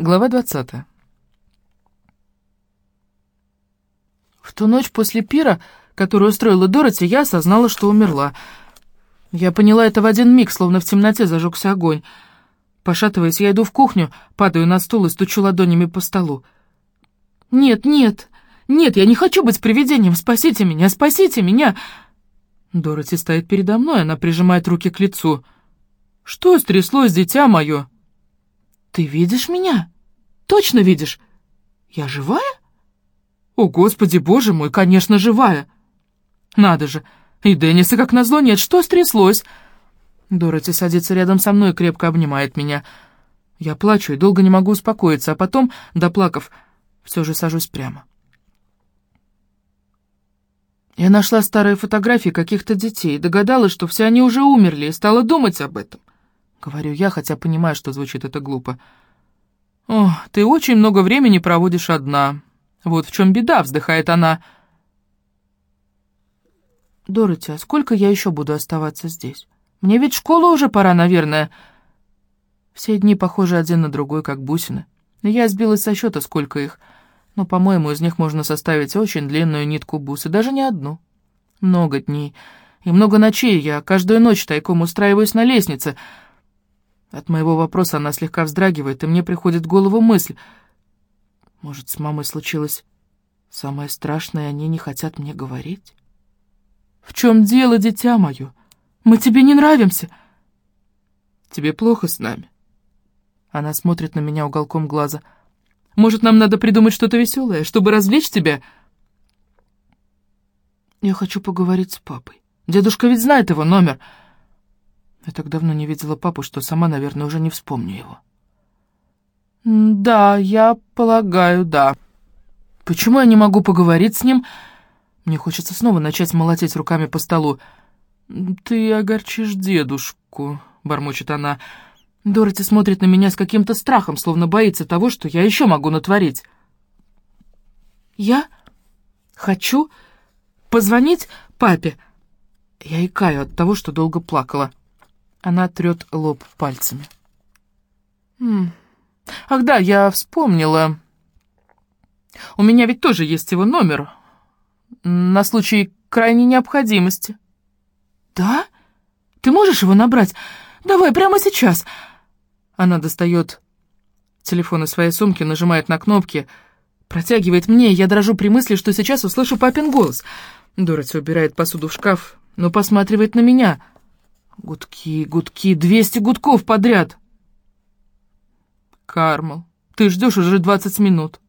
Глава 20. В ту ночь после пира, которую устроила Дороти, я осознала, что умерла. Я поняла это в один миг, словно в темноте зажегся огонь. Пошатываясь, я иду в кухню, падаю на стул и стучу ладонями по столу. «Нет, нет, нет, я не хочу быть привидением! Спасите меня, спасите меня!» Дороти стоит передо мной, она прижимает руки к лицу. «Что стряслось, дитя мое?» «Ты видишь меня? Точно видишь? Я живая?» «О, Господи, Боже мой, конечно, живая!» «Надо же! И Денниса, как назло, нет. Что стряслось?» Дороти садится рядом со мной и крепко обнимает меня. Я плачу и долго не могу успокоиться, а потом, доплакав, все же сажусь прямо. Я нашла старые фотографии каких-то детей и догадалась, что все они уже умерли, и стала думать об этом. Говорю я, хотя понимаю, что звучит это глупо. «О, ты очень много времени проводишь одна. Вот в чем беда», — вздыхает она. «Дороти, а сколько я еще буду оставаться здесь? Мне ведь в школу уже пора, наверное». Все дни похожи один на другой, как бусины. Я сбилась со счета, сколько их. Но, по-моему, из них можно составить очень длинную нитку бусы, даже не одну. Много дней и много ночей я каждую ночь тайком устраиваюсь на лестнице — от моего вопроса она слегка вздрагивает, и мне приходит в голову мысль. Может, с мамой случилось самое страшное, и они не хотят мне говорить? «В чем дело, дитя мое? Мы тебе не нравимся!» «Тебе плохо с нами?» Она смотрит на меня уголком глаза. «Может, нам надо придумать что-то веселое, чтобы развлечь тебя?» «Я хочу поговорить с папой. Дедушка ведь знает его номер». Я так давно не видела папу, что сама, наверное, уже не вспомню его. «Да, я полагаю, да. Почему я не могу поговорить с ним?» Мне хочется снова начать молотеть руками по столу. «Ты огорчишь дедушку», — бормочет она. Дороти смотрит на меня с каким-то страхом, словно боится того, что я еще могу натворить. «Я хочу позвонить папе». Я икаю от того, что долго плакала. Она трет лоб пальцами. «М Ах да, я вспомнила. У меня ведь тоже есть его номер. На случай крайней необходимости». «Да? Ты можешь его набрать? Давай, прямо сейчас!» Она достает телефон из своей сумки, нажимает на кнопки, протягивает мне, и я дрожу при мысли, что сейчас услышу папин голос. Дороти убирает посуду в шкаф, но посматривает на меня — Гудки, гудки, двести гудков подряд. Кармал, ты ждешь уже двадцать минут.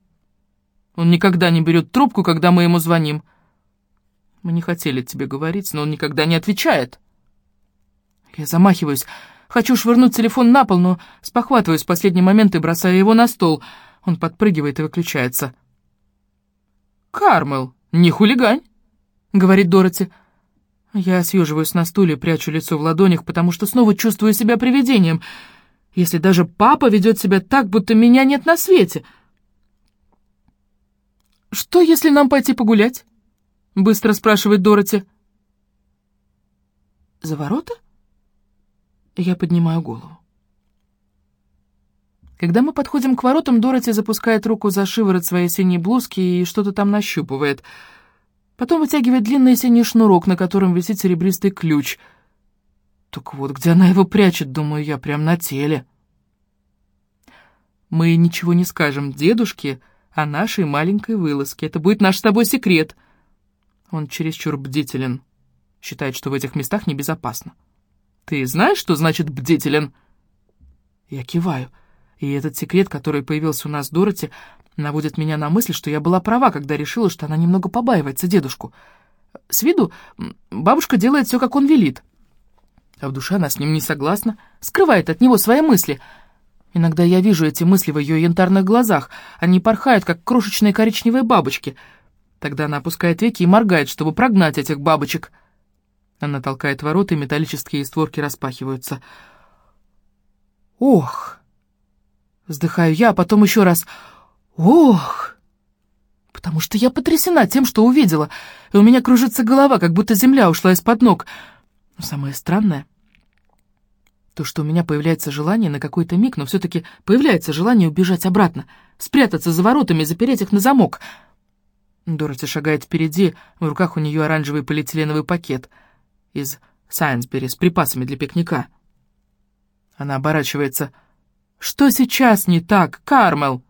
Он никогда не берет трубку, когда мы ему звоним. Мы не хотели тебе говорить, но он никогда не отвечает. Я замахиваюсь, хочу швырнуть телефон на пол, но спохватываюсь в последний момент и бросаю его на стол. Он подпрыгивает и выключается. «Кармел, не хулигань», — говорит Дороти. Я съеживаюсь на стуле, прячу лицо в ладонях, потому что снова чувствую себя привидением. Если даже папа ведет себя так, будто меня нет на свете. «Что, если нам пойти погулять?» — быстро спрашивает Дороти. «За ворота?» Я поднимаю голову. Когда мы подходим к воротам, Дороти запускает руку за шиворот своей синей блузки и что-то там нащупывает — Потом вытягивает длинный синий шнурок, на котором висит серебристый ключ. Так вот, где она его прячет, думаю я, прямо на теле. Мы ничего не скажем дедушке о нашей маленькой вылазке. Это будет наш с тобой секрет. Он чересчур бдителен. Считает, что в этих местах небезопасно. Ты знаешь, что значит «бдителен»?» Я киваю. И этот секрет, который появился у нас с Дороти, наводит меня на мысль, что я была права, когда решила, что она немного побаивается дедушку. С виду бабушка делает все, как он велит. А в душе она с ним не согласна, скрывает от него свои мысли. Иногда я вижу эти мысли в ее янтарных глазах. Они порхают, как крошечные коричневые бабочки. Тогда она опускает веки и моргает, чтобы прогнать этих бабочек. Она толкает ворота, и металлические створки распахиваются. «Ох!» Вздыхаю я, а потом еще раз! Потому что я потрясена тем, что увидела, и у меня кружится голова, как будто земля ушла из-под ног. Но самое странное, То, что у меня появляется желание на какой-то миг, но все-таки появляется желание убежать обратно, спрятаться за воротами и запереть их на замок. Дороти шагает впереди, в руках у нее оранжевый полиэтиленовый пакет из Сайнсбери с припасами для пикника. Она оборачивается. «Что сейчас не так, Кармел?»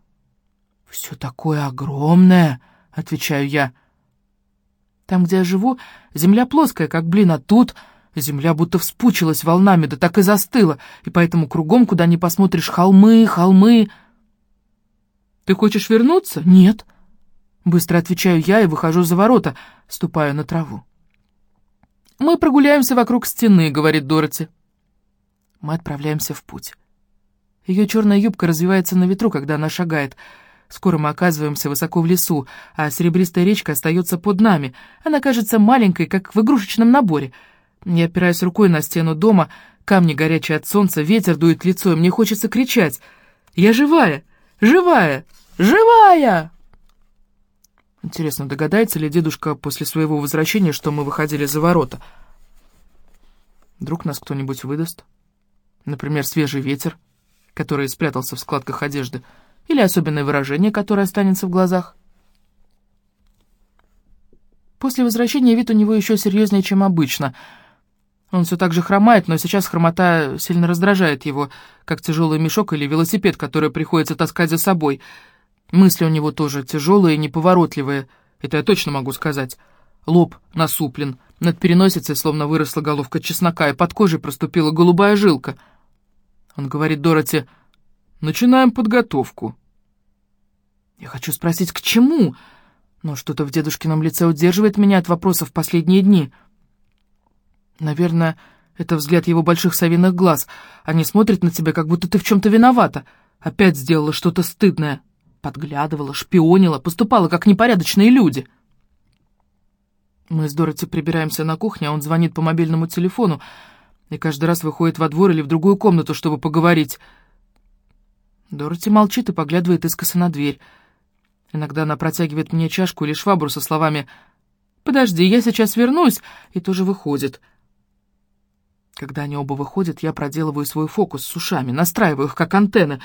«Все такое огромное», — отвечаю я. «Там, где я живу, земля плоская, как блин, а тут земля будто вспучилась волнами, да так и застыла, и поэтому кругом, куда ни посмотришь, холмы, холмы...» «Ты хочешь вернуться?» «Нет». Быстро отвечаю я и выхожу за ворота, ступаю на траву. «Мы прогуляемся вокруг стены», — говорит Дороти. Мы отправляемся в путь. Ее черная юбка развивается на ветру, когда она шагает. Скоро мы оказываемся высоко в лесу, а серебристая речка остается под нами. Она кажется маленькой, как в игрушечном наборе. Я опираюсь рукой на стену дома, камни горячие от солнца, ветер дует лицо, и мне хочется кричать. «Я живая! Живая! Живая!» Интересно, догадается ли дедушка после своего возвращения, что мы выходили за ворота? Вдруг нас кто-нибудь выдаст? Например, свежий ветер, который спрятался в складках одежды, или особенное выражение, которое останется в глазах. После возвращения вид у него еще серьезнее, чем обычно. Он все так же хромает, но сейчас хромота сильно раздражает его, как тяжелый мешок или велосипед, который приходится таскать за собой. Мысли у него тоже тяжелые и неповоротливые, это я точно могу сказать. Лоб насуплен, над переносицей словно выросла головка чеснока, и под кожей проступила голубая жилка — он говорит Дороти, «Начинаем подготовку». Я хочу спросить, к чему? Но что-то в дедушкином лице удерживает меня от вопросов последние дни. Наверное, это взгляд его больших совиных глаз. Они смотрят на тебя, как будто ты в чем-то виновата. Опять сделала что-то стыдное. Подглядывала, шпионила, поступала, как непорядочные люди. Мы с Дороти прибираемся на кухне, а он звонит по мобильному телефону, и каждый раз выходит во двор или в другую комнату, чтобы поговорить. Дороти молчит и поглядывает искоса на дверь. Иногда она протягивает мне чашку или швабру со словами «Подожди, я сейчас вернусь», и тоже выходит. Когда они оба выходят, я проделываю свой фокус с ушами, настраиваю их как антенны.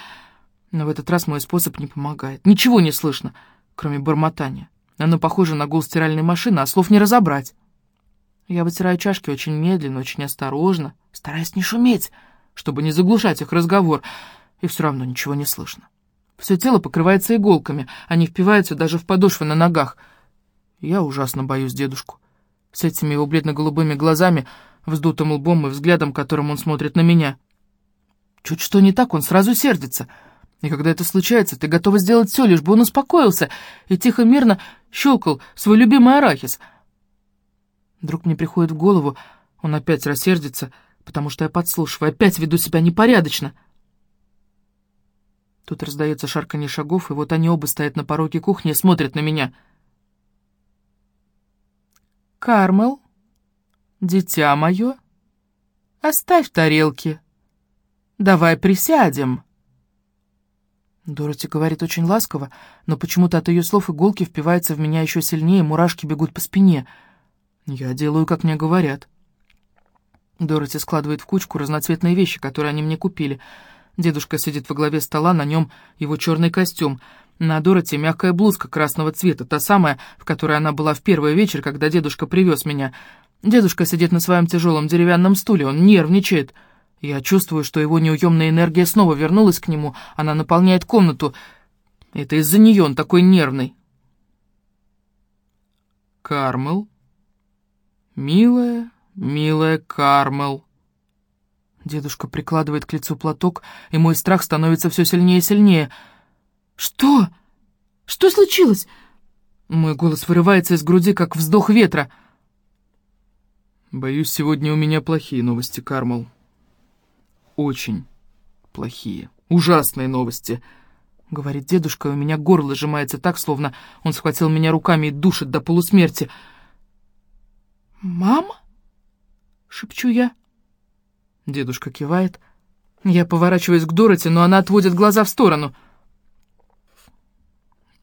Но в этот раз мой способ не помогает. Ничего не слышно, кроме бормотания. Оно похоже на гул стиральной машины, а слов не разобрать. Я вытираю чашки очень медленно, очень осторожно, стараясь не шуметь, чтобы не заглушать их разговор, и все равно ничего не слышно. Все тело покрывается иголками, они впиваются даже в подошвы на ногах. Я ужасно боюсь дедушку. С этими его бледно-голубыми глазами, вздутым лбом и взглядом, которым он смотрит на меня. Чуть что не так, он сразу сердится. И когда это случается, ты готова сделать все, лишь бы он успокоился и тихо-мирно щелкал свой любимый арахис — Вдруг мне приходит в голову, он опять рассердится, потому что я подслушиваю, опять веду себя непорядочно. Тут раздается шарканье шагов, и вот они оба стоят на пороге кухни и смотрят на меня. «Кармел, дитя мое, оставь тарелки. Давай присядем». Дороти говорит очень ласково, но почему-то от ее слов иголки впиваются в меня еще сильнее, мурашки бегут по спине — «Я делаю, как мне говорят». Дороти складывает в кучку разноцветные вещи, которые они мне купили. Дедушка сидит во главе стола, на нем его черный костюм. На Дороти мягкая блузка красного цвета, та самая, в которой она была в первый вечер, когда дедушка привез меня. Дедушка сидит на своем тяжелом деревянном стуле, он нервничает. Я чувствую, что его неуемная энергия снова вернулась к нему, она наполняет комнату. Это из-за нее он такой нервный. «Кармел?» «Милая, милая Кармел». Дедушка прикладывает к лицу платок, и мой страх становится все сильнее и сильнее. «Что? Что случилось?» Мой голос вырывается из груди, как вздох ветра. «Боюсь, сегодня у меня плохие новости, Кармел. Очень плохие, ужасные новости», — говорит дедушка, и у меня горло сжимается так, словно он схватил меня руками и душит до полусмерти. «Мама?» — шепчу я. Дедушка кивает. Я поворачиваюсь к Дороти, но она отводит глаза в сторону.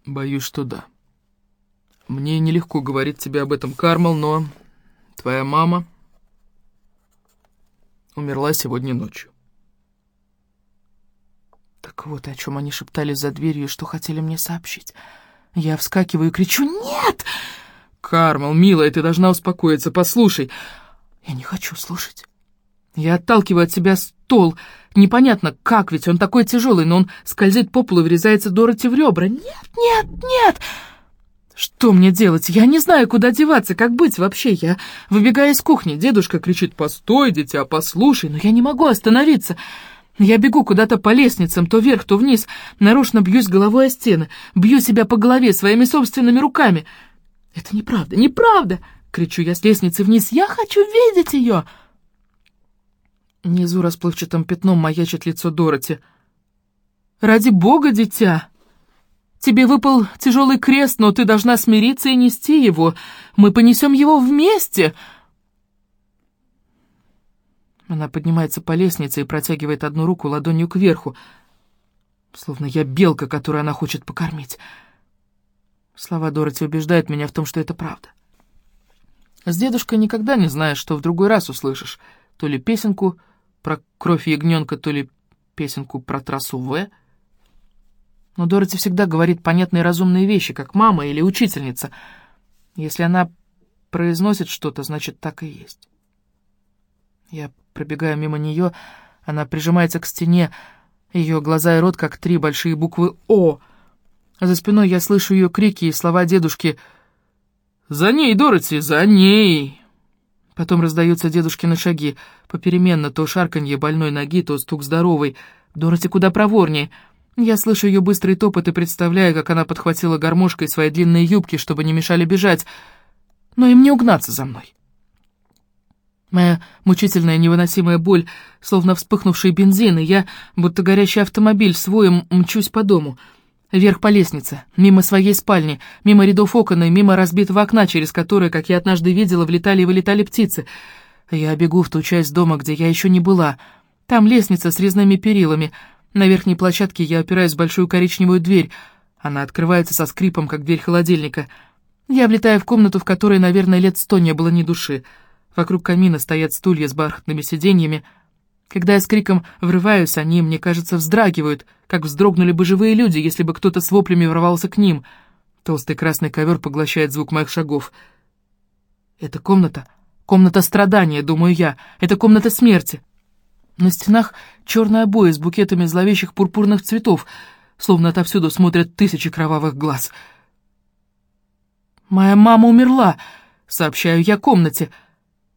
«Боюсь, что да. Мне нелегко говорить тебе об этом, Кармел, но твоя мама умерла сегодня ночью». Так вот, о чем они шептали за дверью и что хотели мне сообщить. Я вскакиваю и кричу «Нет!» «Кармел, милая, ты должна успокоиться, послушай!» Я не хочу слушать. Я отталкиваю от себя стол. Непонятно, как, ведь он такой тяжелый, но он скользит по полу и врезается Дороти в ребра. «Нет, нет, нет!» Что мне делать? Я не знаю, куда деваться, как быть вообще. Я выбегаю из кухни. Дедушка кричит «Постой, дитя, послушай!» Но я не могу остановиться. Я бегу куда-то по лестницам, то вверх, то вниз. Нарочно бьюсь головой о стены. Бью себя по голове своими собственными руками. «Это неправда, неправда!» — кричу я с лестницы вниз. «Я хочу видеть ее!» Внизу расплывчатым пятном маячит лицо Дороти. «Ради бога, дитя!» Тебе выпал тяжелый крест, но ты должна смириться и нести его. Мы понесем его вместе!» Она поднимается по лестнице и протягивает одну руку ладонью кверху, словно я белка, которую она хочет покормить. Слова Дороти убеждают меня в том, что это правда. С дедушкой никогда не знаешь, что в другой раз услышишь. То ли песенку про кровь ягненка, то ли песенку про трассу В — но Дороти всегда говорит понятные разумные вещи, как мама или учительница. Если она произносит что-то, значит, так и есть. Я пробегаю мимо нее, она прижимается к стене, ее глаза и рот, как три большие буквы «О». За спиной я слышу ее крики и слова дедушки «За ней, Дороти, за ней!» Потом раздаются дедушкины шаги, попеременно то шарканье больной ноги, то стук здоровой. Дороти куда проворнее — я слышу ее быстрый топот и представляю, как она подхватила гармошкой свои длинные юбки, чтобы не мешали бежать, но им не угнаться за мной. Моя мучительная невыносимая боль, словно вспыхнувший бензин, и я, будто горящий автомобиль, своем мчусь по дому. Вверх по лестнице, мимо своей спальни, мимо рядов окон и мимо разбитого окна, через которое, как я однажды видела, влетали и вылетали птицы. Я бегу в ту часть дома, где я еще не была. Там лестница с резными перилами — на верхней площадке я опираюсь в большую коричневую дверь. Она открывается со скрипом, как дверь холодильника. Я влетаю в комнату, в которой, наверное, лет сто не было ни души. Вокруг камина стоят стулья с бархатными сиденьями. Когда я с криком врываюсь, они, мне кажется, вздрагивают, как вздрогнули бы живые люди, если бы кто-то с воплями ворвался к ним. Толстый красный ковер поглощает звук моих шагов. Это комната, комната страдания, думаю я, это комната смерти. На стенах черные обои с букетами зловещих пурпурных цветов, словно отовсюду смотрят тысячи кровавых глаз. «Моя мама умерла», — сообщаю я комнате.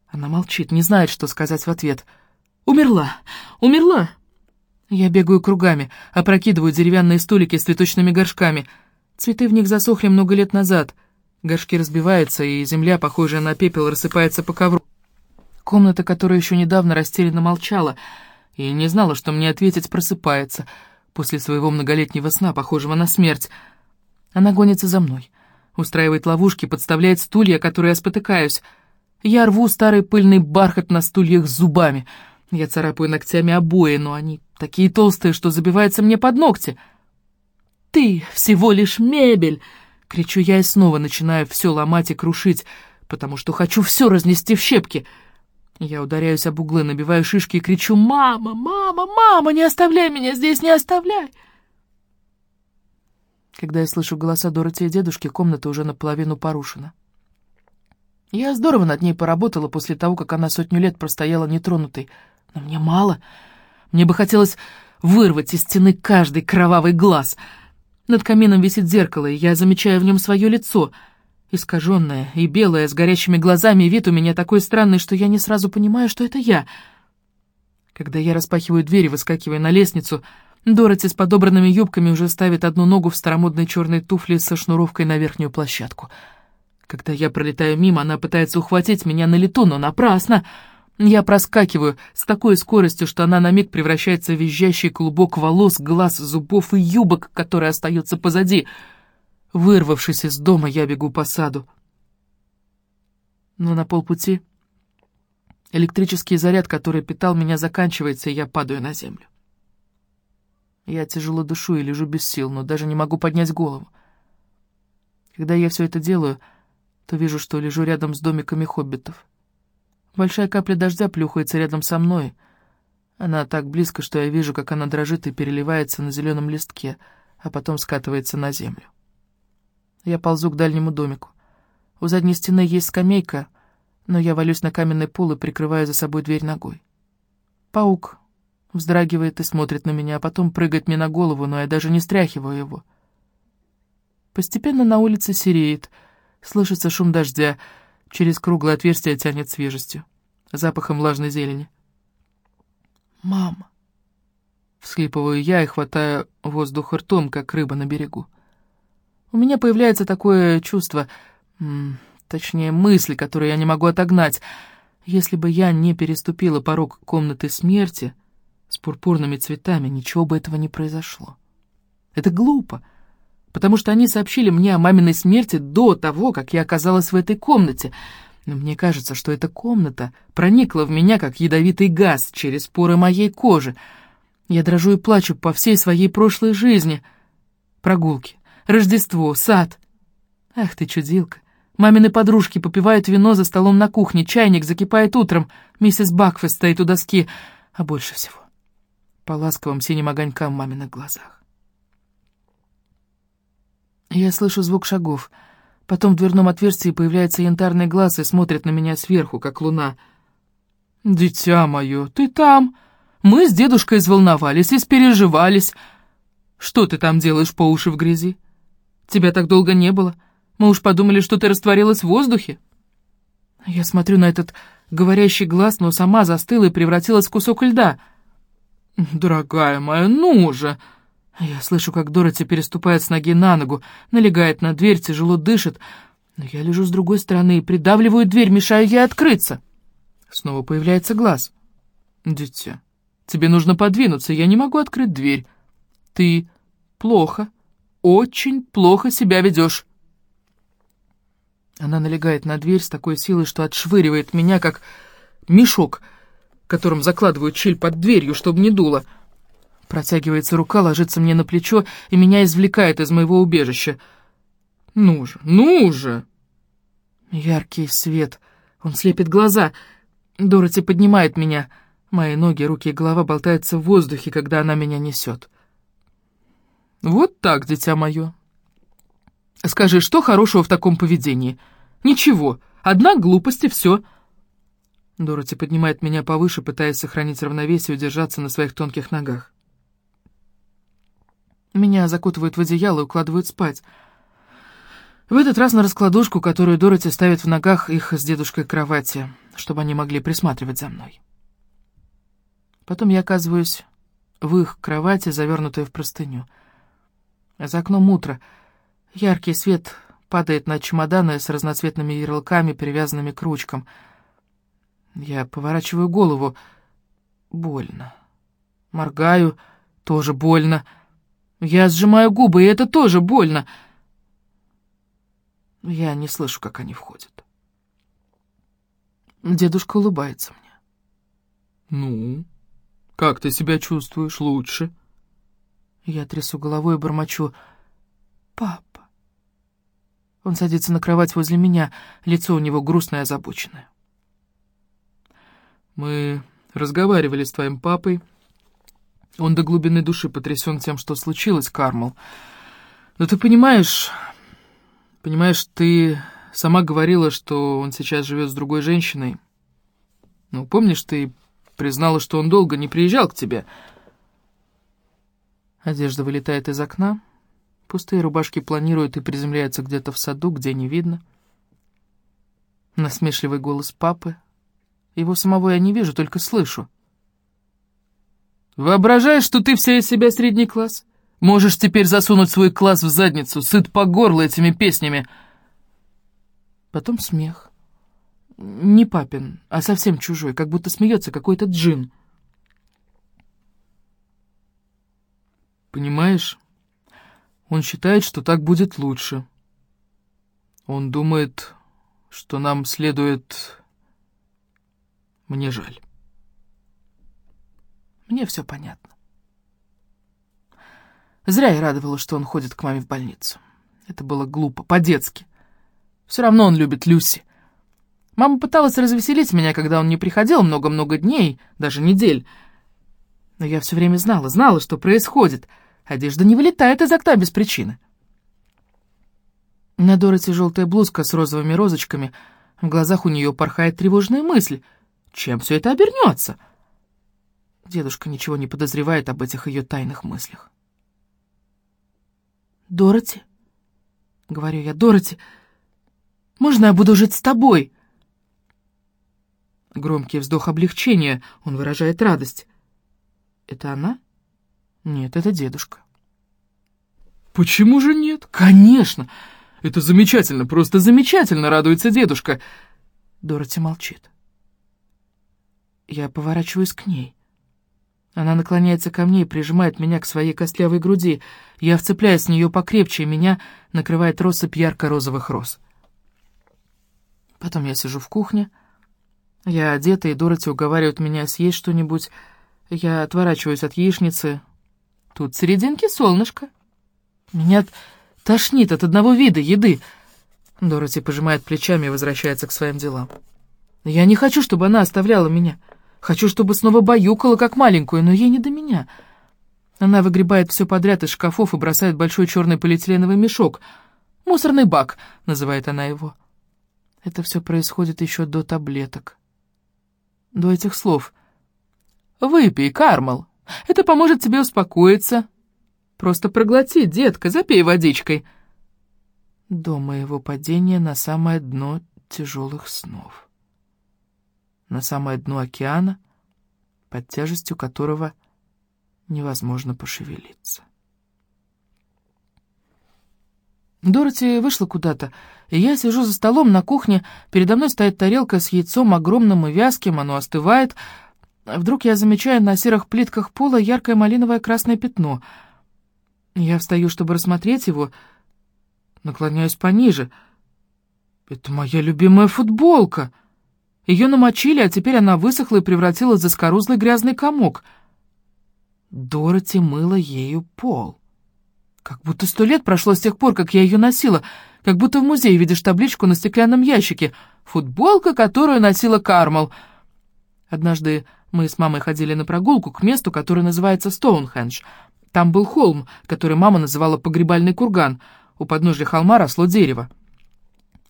Она молчит, не знает, что сказать в ответ. «Умерла! Умерла!» Я бегаю кругами, опрокидываю деревянные столики с цветочными горшками. Цветы в них засохли много лет назад. Горшки разбиваются, и земля, похожая на пепел, рассыпается по ковру. Комната, которая еще недавно растерянно молчала и не знала, что мне ответить, просыпается после своего многолетнего сна, похожего на смерть. Она гонится за мной, устраивает ловушки, подставляет стулья, которые я спотыкаюсь. Я рву старый пыльный бархат на стульях зубами. Я царапаю ногтями обои, но они такие толстые, что забиваются мне под ногти. «Ты всего лишь мебель!» — кричу я и снова начинаю все ломать и крушить, потому что хочу все разнести в щепки — я ударяюсь об углы, набиваю шишки и кричу «Мама! Мама! Мама! Не оставляй меня здесь! Не оставляй!» Когда я слышу голоса Дороти и дедушки, комната уже наполовину порушена. Я здорово над ней поработала после того, как она сотню лет простояла нетронутой. Но мне мало. Мне бы хотелось вырвать из стены каждый кровавый глаз. Над камином висит зеркало, и я замечаю в нем свое лицо — Искаженная и белая, с горящими глазами, вид у меня такой странный, что я не сразу понимаю, что это я. Когда я распахиваю дверь и выскакиваю на лестницу, Дороти с подобранными юбками уже ставит одну ногу в старомодной черной туфле со шнуровкой на верхнюю площадку. Когда я пролетаю мимо, она пытается ухватить меня на лету, но напрасно. Я проскакиваю с такой скоростью, что она на миг превращается в визжащий клубок волос, глаз, зубов и юбок, которые остаются позади — Вырвавшись из дома, я бегу по саду. Но на полпути электрический заряд, который питал меня, заканчивается, и я падаю на землю. Я тяжело дышу и лежу без сил, но даже не могу поднять голову. Когда я все это делаю, то вижу, что лежу рядом с домиками хоббитов. Большая капля дождя плюхается рядом со мной. Она так близко, что я вижу, как она дрожит и переливается на зеленом листке, а потом скатывается на землю. Я ползу к дальнему домику. У задней стены есть скамейка, но я валюсь на каменный пол и прикрываю за собой дверь ногой. Паук вздрагивает и смотрит на меня, а потом прыгает мне на голову, но я даже не стряхиваю его. Постепенно на улице сереет, слышится шум дождя, через круглое отверстие тянет свежестью, запахом влажной зелени. «Мама!» Всхлипываю я и хватаю воздух ртом, как рыба на берегу. У меня появляется такое чувство, точнее мысль, которую я не могу отогнать. Если бы я не переступила порог комнаты смерти с пурпурными цветами, ничего бы этого не произошло. Это глупо, потому что они сообщили мне о маминой смерти до того, как я оказалась в этой комнате — но мне кажется, что эта комната проникла в меня, как ядовитый газ, через поры моей кожи. Я дрожу и плачу по всей своей прошлой жизни. Прогулки, Рождество, сад. Ах ты, чудилка. Мамины подружки попивают вино за столом на кухне, чайник закипает утром, миссис Бакфест стоит у доски, а больше всего по ласковым синим огонькам в маминых глазах. Я слышу звук шагов — Потом в дверном отверстии появляется янтарный глаз и смотрит на меня сверху, как луна. «Дитя мое, ты там? Мы с дедушкой изволновались, испереживались. Что ты там делаешь по уши в грязи? Тебя так долго не было. Мы уж подумали, что ты растворилась в воздухе». Я смотрю на этот говорящий глаз, но сама застыла и превратилась в кусок льда. «Дорогая моя, ну же!» Я слышу, как Дороти переступает с ноги на ногу, налегает на дверь, тяжело дышит, но я лежу с другой стороны и придавливаю дверь, мешаю ей открыться. Снова появляется глаз. «Дитя, тебе нужно подвинуться, я не могу открыть дверь. Ты плохо, очень плохо себя ведешь». Она налегает на дверь с такой силой, что отшвыривает меня, как мешок, которым закладывают щель под дверью, чтобы не дуло. Протягивается рука, ложится мне на плечо и меня извлекает из моего убежища. «Ну же, ну же!» Яркий свет. Он слепит глаза. Дороти поднимает меня. Мои ноги, руки и голова болтаются в воздухе, когда она меня несет. «Вот так, дитя мое. Скажи, что хорошего в таком поведении?» «Ничего. Одна глупость и все». Дороти поднимает меня повыше, пытаясь сохранить равновесие и удержаться на своих тонких ногах. Меня закутывают в одеяло и укладывают спать. В этот раз на раскладушку, которую Дороти ставит в ногах их с дедушкой кровати, чтобы они могли присматривать за мной. Потом я оказываюсь в их кровати, завернутая в простыню. За окном утро. Яркий свет падает на чемоданы с разноцветными ярлыками, привязанными к ручкам. Я поворачиваю голову. Больно. Моргаю. Тоже больно. Я сжимаю губы, и это тоже больно. Я не слышу, как они входят. Дедушка улыбается мне. «Ну, как ты себя чувствуешь лучше?» Я трясу головой и бормочу. «Папа». Он садится на кровать возле меня, лицо у него грустное и озабоченное. «Мы разговаривали с твоим папой он до глубины души потрясен тем, что случилось, Кармал. Но ты понимаешь... Понимаешь, ты сама говорила, что он сейчас живет с другой женщиной. Ну, помнишь, ты признала, что он долго не приезжал к тебе. Одежда вылетает из окна. Пустые рубашки планируют и приземляются где-то в саду, где не видно. Насмешливый голос папы. Его самого я не вижу, только слышу. Воображаешь, что ты вся из себя средний класс? Можешь теперь засунуть свой класс в задницу, сыт по горло этими песнями. Потом смех. Не папин, а совсем чужой, как будто смеется какой-то джин. Понимаешь, он считает, что так будет лучше. Он думает, что нам следует... Мне жаль. Мне все понятно. Зря я радовалась, что он ходит к маме в больницу. Это было глупо, по-детски. Все равно он любит Люси. Мама пыталась развеселить меня, когда он не приходил много-много дней, даже недель. Но я все время знала, знала, что происходит. Одежда не вылетает из окна без причины. На Дороти желтая блузка с розовыми розочками. В глазах у нее порхает тревожная мысль. Чем все это обернется? Дедушка ничего не подозревает об этих ее тайных мыслях. «Дороти?» — говорю я, «Дороти, можно я буду жить с тобой?» Громкий вздох облегчения, он выражает радость. «Это она?» «Нет, это дедушка». «Почему же нет?» «Конечно! Это замечательно, просто замечательно!» — радуется дедушка. Дороти молчит. Я поворачиваюсь к ней. Она наклоняется ко мне и прижимает меня к своей костлявой груди. Я вцепляюсь в нее покрепче, и меня накрывает россыпь ярко-розовых роз. Потом я сижу в кухне. Я одета, и Дороти уговаривает меня съесть что-нибудь. Я отворачиваюсь от яичницы. Тут серединки солнышко. Меня тошнит от одного вида еды. Дороти пожимает плечами и возвращается к своим делам. Я не хочу, чтобы она оставляла меня. Хочу, чтобы снова баюкала, как маленькую, но ей не до меня. Она выгребает все подряд из шкафов и бросает большой черный полиэтиленовый мешок. «Мусорный бак», — называет она его. Это все происходит еще до таблеток. До этих слов. «Выпей, Кармал. Это поможет тебе успокоиться. Просто проглоти, детка, запей водичкой». До моего падения на самое дно тяжелых снов на самое дно океана, под тяжестью которого невозможно пошевелиться. Дороти вышла куда-то, и я сижу за столом на кухне, передо мной стоит тарелка с яйцом огромным и вязким, оно остывает. Вдруг я замечаю на серых плитках пола яркое малиновое красное пятно. Я встаю, чтобы рассмотреть его, наклоняюсь пониже. «Это моя любимая футболка!» Ее намочили, а теперь она высохла и превратилась в заскорузлый грязный комок. Дороти мыла ею пол. Как будто сто лет прошло с тех пор, как я ее носила, как будто в музее видишь табличку на стеклянном ящике «Футболка, которую носила Кармал». Однажды мы с мамой ходили на прогулку к месту, которое называется Стоунхендж. Там был холм, который мама называла погребальный курган. У подножия холма росло дерево.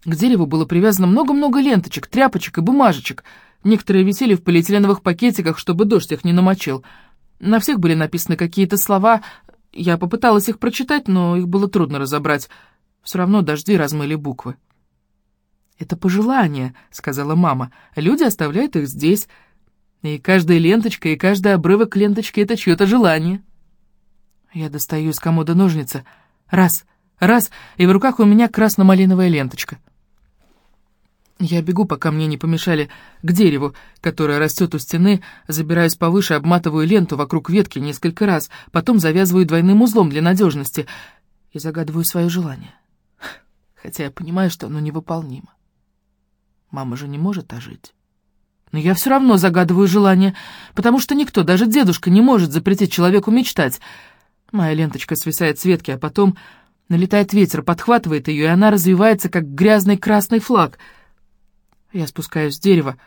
К дереву было привязано много-много ленточек, тряпочек и бумажечек. Некоторые висели в полиэтиленовых пакетиках, чтобы дождь их не намочил. На всех были написаны какие-то слова. Я попыталась их прочитать, но их было трудно разобрать. Все равно дожди размыли буквы. «Это пожелание», — сказала мама. «Люди оставляют их здесь. И каждая ленточка, и каждый обрывок ленточки — это чье-то желание». Я достаю из комода ножницы. Раз, раз, и в руках у меня красно-малиновая ленточка. Я бегу, пока мне не помешали, к дереву, которое растет у стены, забираюсь повыше, обматываю ленту вокруг ветки несколько раз, потом завязываю двойным узлом для надежности и загадываю свое желание. Хотя я понимаю, что оно невыполнимо. Мама же не может ожить. Но я все равно загадываю желание, потому что никто, даже дедушка, не может запретить человеку мечтать. Моя ленточка свисает с ветки, а потом налетает ветер, подхватывает ее, и она развивается, как грязный красный флаг — я спускаюсь с дерева.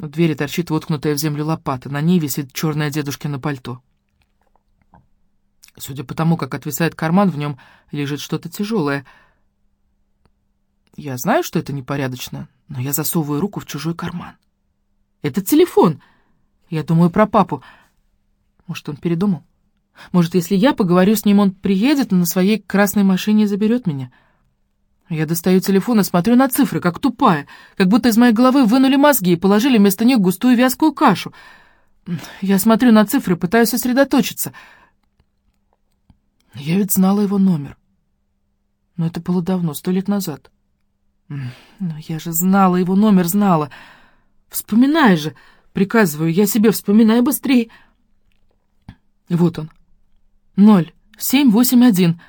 У двери торчит воткнутая в землю лопата. На ней висит черное дедушкино пальто. Судя по тому, как отвисает карман, в нем лежит что-то тяжелое. Я знаю, что это непорядочно, но я засовываю руку в чужой карман. Это телефон. Я думаю про папу. Может, он передумал? Может, если я поговорю с ним, он приедет на своей красной машине и заберет меня?» Я достаю телефон и смотрю на цифры, как тупая, как будто из моей головы вынули мозги и положили вместо них густую вязкую кашу. Я смотрю на цифры, пытаюсь сосредоточиться. Я ведь знала его номер. Но это было давно, сто лет назад. Но я же знала его номер, знала. Вспоминай же, приказываю я себе, вспоминай быстрее. Вот он. Ноль, семь, восемь, один.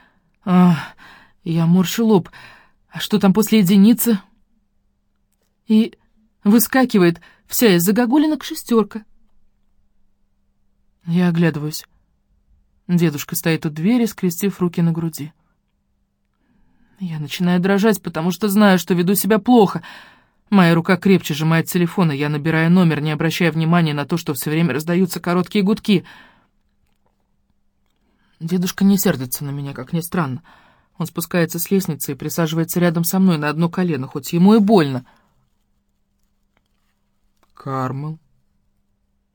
А, я морщу лоб. А что там после единицы? И выскакивает вся из загогулинок шестерка. Я оглядываюсь. Дедушка стоит у двери, скрестив руки на груди. Я начинаю дрожать, потому что знаю, что веду себя плохо. Моя рука крепче сжимает телефон, и я набираю номер, не обращая внимания на то, что все время раздаются короткие гудки. Дедушка не сердится на меня, как ни странно. Он спускается с лестницы и присаживается рядом со мной на одно колено, хоть ему и больно. «Кармел,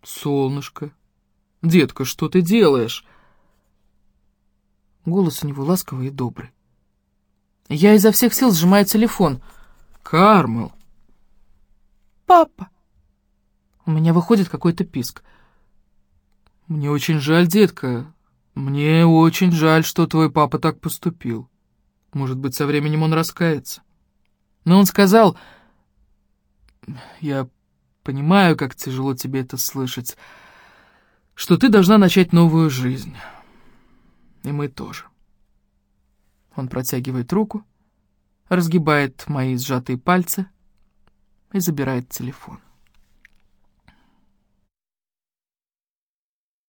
солнышко, детка, что ты делаешь?» Голос у него ласковый и добрый. Я изо всех сил сжимаю телефон. «Кармел!» «Папа!» У меня выходит какой-то писк. «Мне очень жаль, детка. Мне очень жаль, что твой папа так поступил. Может быть, со временем он раскается. Но он сказал... Я понимаю, как тяжело тебе это слышать, что ты должна начать новую жизнь. И мы тоже. Он протягивает руку, разгибает мои сжатые пальцы и забирает телефон.